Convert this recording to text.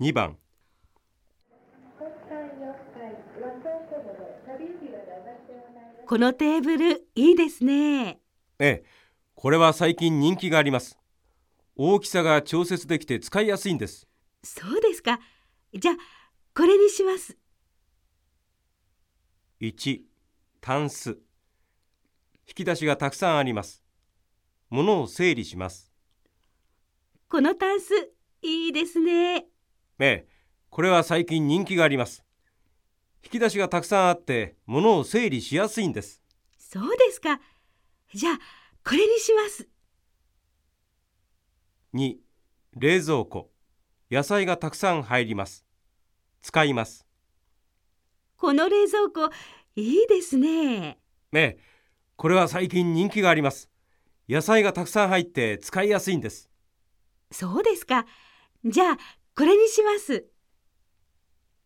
2番このテーブルいいですね。ええ、これは最近人気があります。大きさが調節できて使いやすいんです。そうですか。じゃあ、これにします。1、タンス。引き出しがたくさんあります。物を整理します。このタンスいいですね。ええ、これは最近人気があります。引き出しがたくさんあって物を整理しやすいんです。そうですか。じゃあ、これにします。2、冷蔵庫。野菜がたくさん入ります。使います。この冷蔵庫いいですね。ええ、これは最近人気があります。野菜がたくさん入って使いやすいんです。そうですか。じゃあ、これにします。